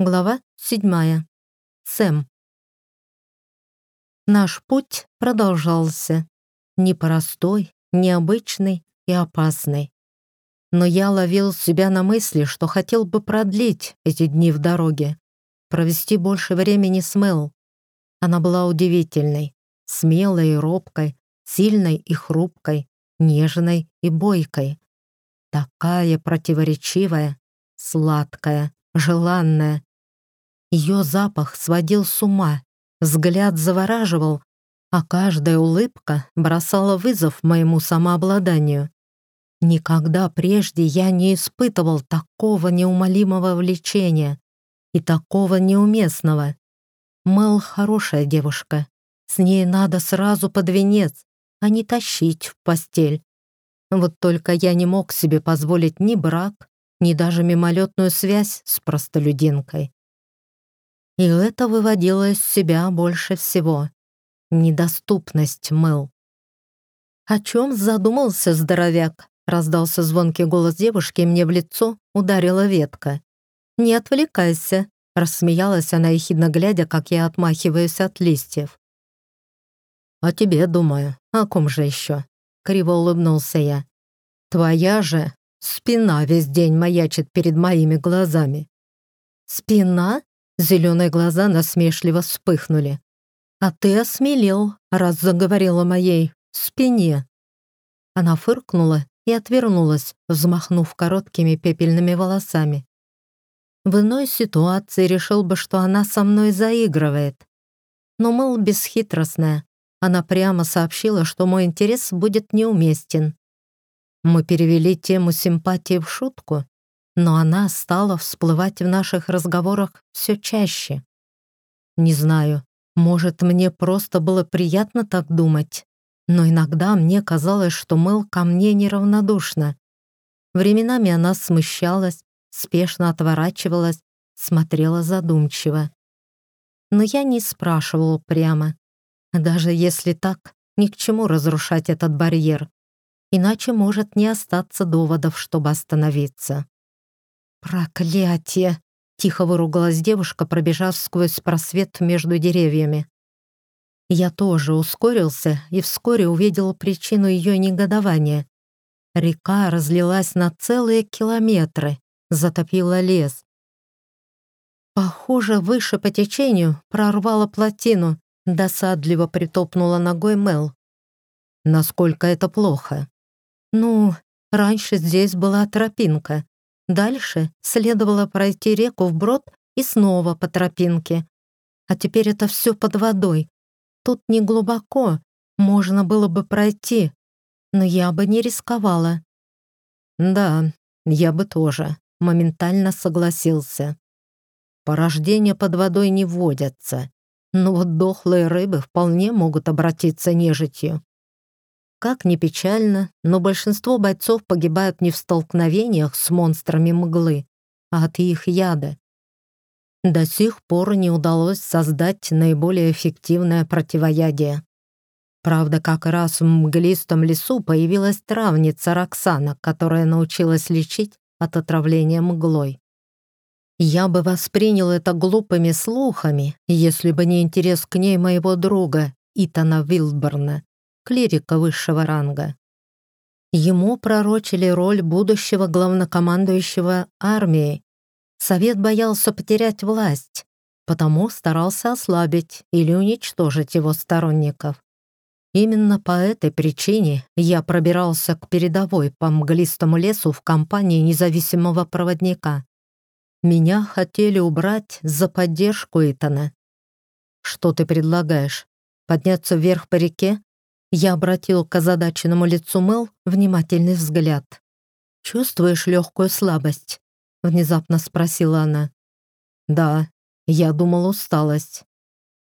Глава седьмая. Сэм. Наш путь продолжался. Непростой, необычный и опасный. Но я ловил себя на мысли, что хотел бы продлить эти дни в дороге, провести больше времени с Мэл. Она была удивительной, смелой и робкой, сильной и хрупкой, нежной и бойкой. Такая противоречивая, сладкая, желанная. Ее запах сводил с ума, взгляд завораживал, а каждая улыбка бросала вызов моему самообладанию. Никогда прежде я не испытывал такого неумолимого влечения и такого неуместного. Мэл хорошая девушка, с ней надо сразу под венец, а не тащить в постель. Вот только я не мог себе позволить ни брак, ни даже мимолетную связь с простолюдинкой. И это выводило из себя больше всего. Недоступность мыл. «О чем задумался здоровяк?» Раздался звонкий голос девушки, и мне в лицо ударила ветка. «Не отвлекайся», — рассмеялась она, ехидно глядя, как я отмахиваюсь от листьев. «О тебе думаю. О ком же еще?» — криво улыбнулся я. «Твоя же Спина весь день маячит перед моими глазами. Спина? Зеленые глаза насмешливо вспыхнули. А ты осмелел, раз заговорила моей спине. Она фыркнула и отвернулась, взмахнув короткими пепельными волосами. В иной ситуации решил бы, что она со мной заигрывает. Но Мэл бесхитростная. Она прямо сообщила, что мой интерес будет неуместен. Мы перевели тему симпатии в шутку, но она стала всплывать в наших разговорах все чаще. Не знаю, может, мне просто было приятно так думать, но иногда мне казалось, что Мэл ко мне неравнодушна. Временами она смущалась, спешно отворачивалась, смотрела задумчиво. Но я не спрашивала прямо. Даже если так, ни к чему разрушать этот барьер иначе может не остаться доводов, чтобы остановиться. «Проклятие!» — тихо выругалась девушка, пробежав сквозь просвет между деревьями. Я тоже ускорился и вскоре увидел причину ее негодования. Река разлилась на целые километры, затопила лес. Похоже, выше по течению прорвала плотину, досадливо притопнула ногой Мел. Насколько это плохо? Ну, раньше здесь была тропинка. Дальше следовало пройти реку вброд и снова по тропинке. А теперь это все под водой. Тут не глубоко, можно было бы пройти, но я бы не рисковала. Да, я бы тоже, моментально согласился. Порождения под водой не водятся, но вот дохлые рыбы вполне могут обратиться нежитью. Как ни печально, но большинство бойцов погибают не в столкновениях с монстрами мглы, а от их яда. До сих пор не удалось создать наиболее эффективное противоядие. Правда, как раз в мглистом лесу появилась травница Роксана, которая научилась лечить от отравления мглой. Я бы воспринял это глупыми слухами, если бы не интерес к ней моего друга, Итана Вилберна клирика высшего ранга. Ему пророчили роль будущего главнокомандующего армией. Совет боялся потерять власть, потому старался ослабить или уничтожить его сторонников. Именно по этой причине я пробирался к передовой по мглистому лесу в компании независимого проводника. Меня хотели убрать за поддержку Итана. Что ты предлагаешь? Подняться вверх по реке я обратил к озадаченному лицу Мэл внимательный взгляд. «Чувствуешь легкую слабость?» — внезапно спросила она. «Да, я думал усталость».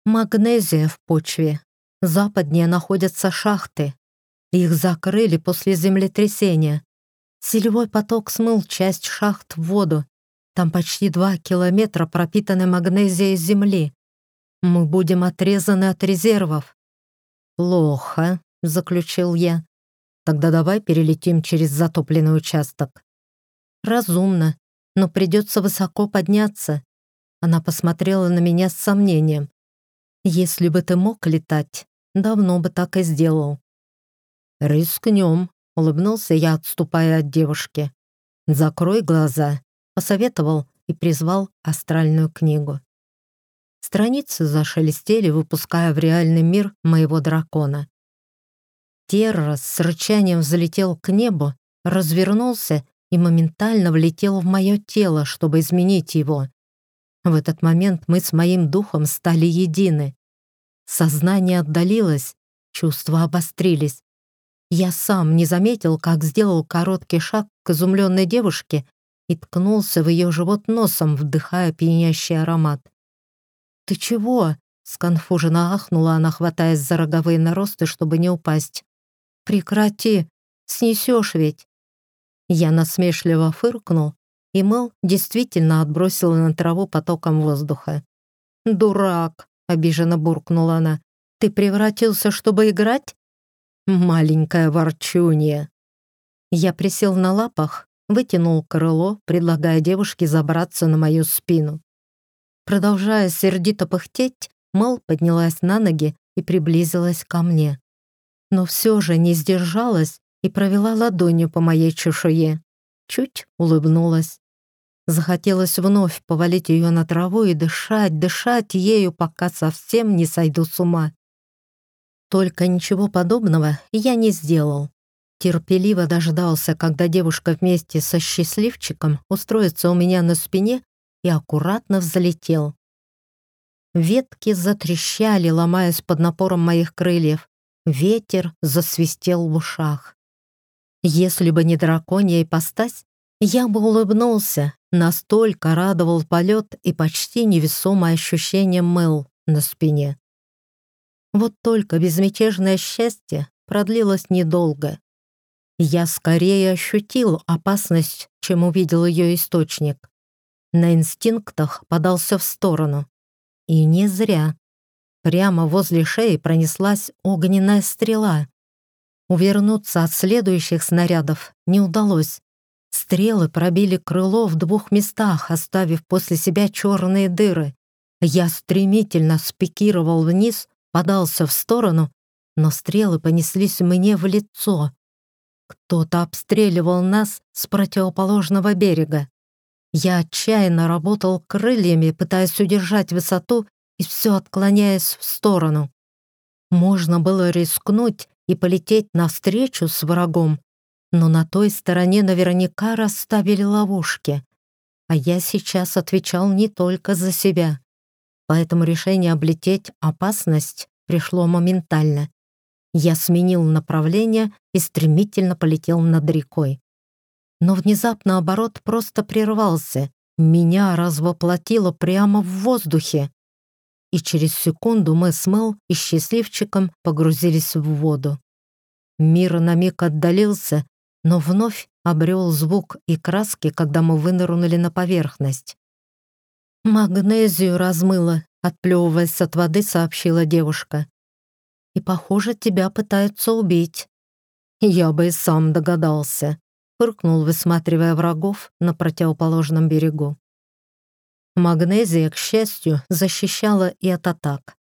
«Магнезия в почве. Западнее находятся шахты. Их закрыли после землетрясения. Селевой поток смыл часть шахт в воду. Там почти два километра пропитаны магнезией земли. Мы будем отрезаны от резервов. «Плохо», — заключил я. «Тогда давай перелетим через затопленный участок». «Разумно, но придется высоко подняться. Она посмотрела на меня с сомнением. «Если бы ты мог летать, давно бы так и сделал». «Рискнем», — улыбнулся я, отступая от девушки. «Закрой глаза», — посоветовал и призвал астральную книгу. Страницы зашелестели, выпуская в реальный мир моего дракона. Террас с рычанием взлетел к небу, развернулся и моментально влетел в мое тело, чтобы изменить его. В этот момент мы с моим духом стали едины. Сознание отдалилось, чувства обострились. Я сам не заметил, как сделал короткий шаг к изумленной девушке и ткнулся в ее живот носом, вдыхая пьянящий аромат. «Ты чего?» — сконфуженно ахнула она, хватаясь за роговые наросты, чтобы не упасть. «Прекрати! Снесешь ведь!» Я насмешливо фыркнул, и Мэл действительно отбросила на траву потоком воздуха. «Дурак!» — обиженно буркнула она. «Ты превратился, чтобы играть?» «Маленькая ворчунья!» Я присел на лапах, вытянул крыло, предлагая девушке забраться на мою спину. Продолжая сердито пыхтеть, Мэл поднялась на ноги и приблизилась ко мне но все же не сдержалась и провела ладонью по моей чешуе. Чуть улыбнулась. Захотелось вновь повалить ее на траву и дышать, дышать ею, пока совсем не сойду с ума. Только ничего подобного я не сделал. Терпеливо дождался, когда девушка вместе со счастливчиком устроится у меня на спине и аккуратно взлетел. Ветки затрещали, ломаясь под напором моих крыльев. Ветер засвистел в ушах. Если бы не драконья ипостась, я бы улыбнулся, настолько радовал полет и почти невесомое ощущение мыл на спине. Вот только безмятежное счастье продлилось недолго. Я скорее ощутил опасность, чем увидел ее источник. На инстинктах подался в сторону. И не зря. Прямо возле шеи пронеслась огненная стрела. Увернуться от следующих снарядов не удалось. Стрелы пробили крыло в двух местах, оставив после себя черные дыры. Я стремительно спикировал вниз, подался в сторону, но стрелы понеслись мне в лицо. Кто-то обстреливал нас с противоположного берега. Я отчаянно работал крыльями, пытаясь удержать высоту и все отклоняясь в сторону. Можно было рискнуть и полететь навстречу с врагом, но на той стороне наверняка расставили ловушки. А я сейчас отвечал не только за себя. Поэтому решение облететь опасность пришло моментально. Я сменил направление и стремительно полетел над рекой. Но внезапно оборот просто прервался. Меня развоплотило прямо в воздухе и через секунду мы с Мэл и счастливчиком погрузились в воду. Мир на миг отдалился, но вновь обрел звук и краски, когда мы вынырнули на поверхность. «Магнезию размыло», — отплевываясь от воды, сообщила девушка. «И, похоже, тебя пытаются убить». «Я бы и сам догадался», — фыркнул, высматривая врагов на противоположном берегу. Магнезия, к счастью, защищала и от атак.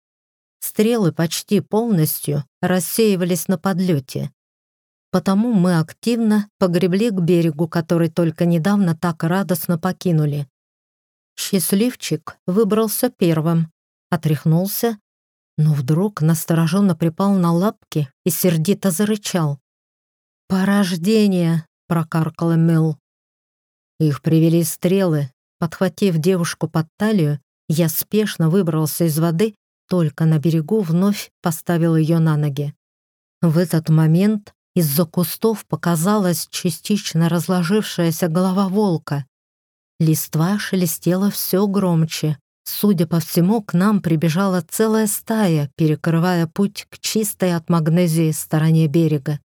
Стрелы почти полностью рассеивались на подлете. Потому мы активно погребли к берегу, который только недавно так радостно покинули. Счастливчик выбрался первым, отряхнулся, но вдруг настороженно припал на лапки и сердито зарычал. «Порождение!» — прокаркала Мел. Их привели стрелы, Подхватив девушку под талию, я спешно выбрался из воды, только на берегу вновь поставил ее на ноги. В этот момент из-за кустов показалась частично разложившаяся голова волка. Листва шелестела все громче. Судя по всему, к нам прибежала целая стая, перекрывая путь к чистой от магнезии стороне берега.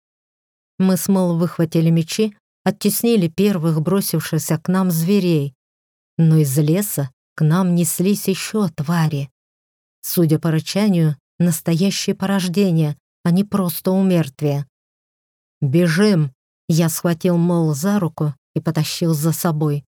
Мы с Мэл выхватили мечи, оттеснили первых бросившихся к нам зверей, но из леса к нам неслись еще твари. Судя по рычанию, настоящее порождение, а не просто умертвие. «Бежим!» Я схватил Мэл за руку и потащил за собой.